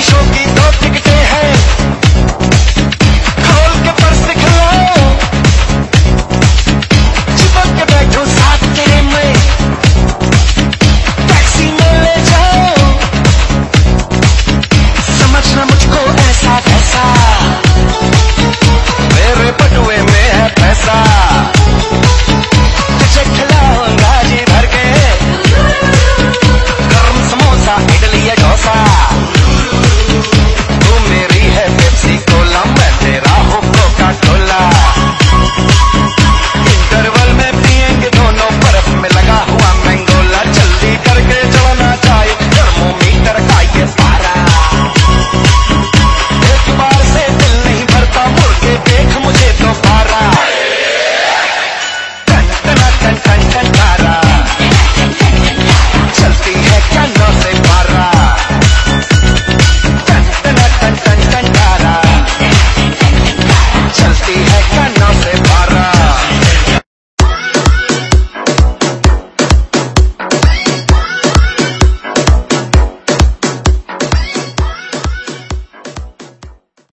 shoki shoki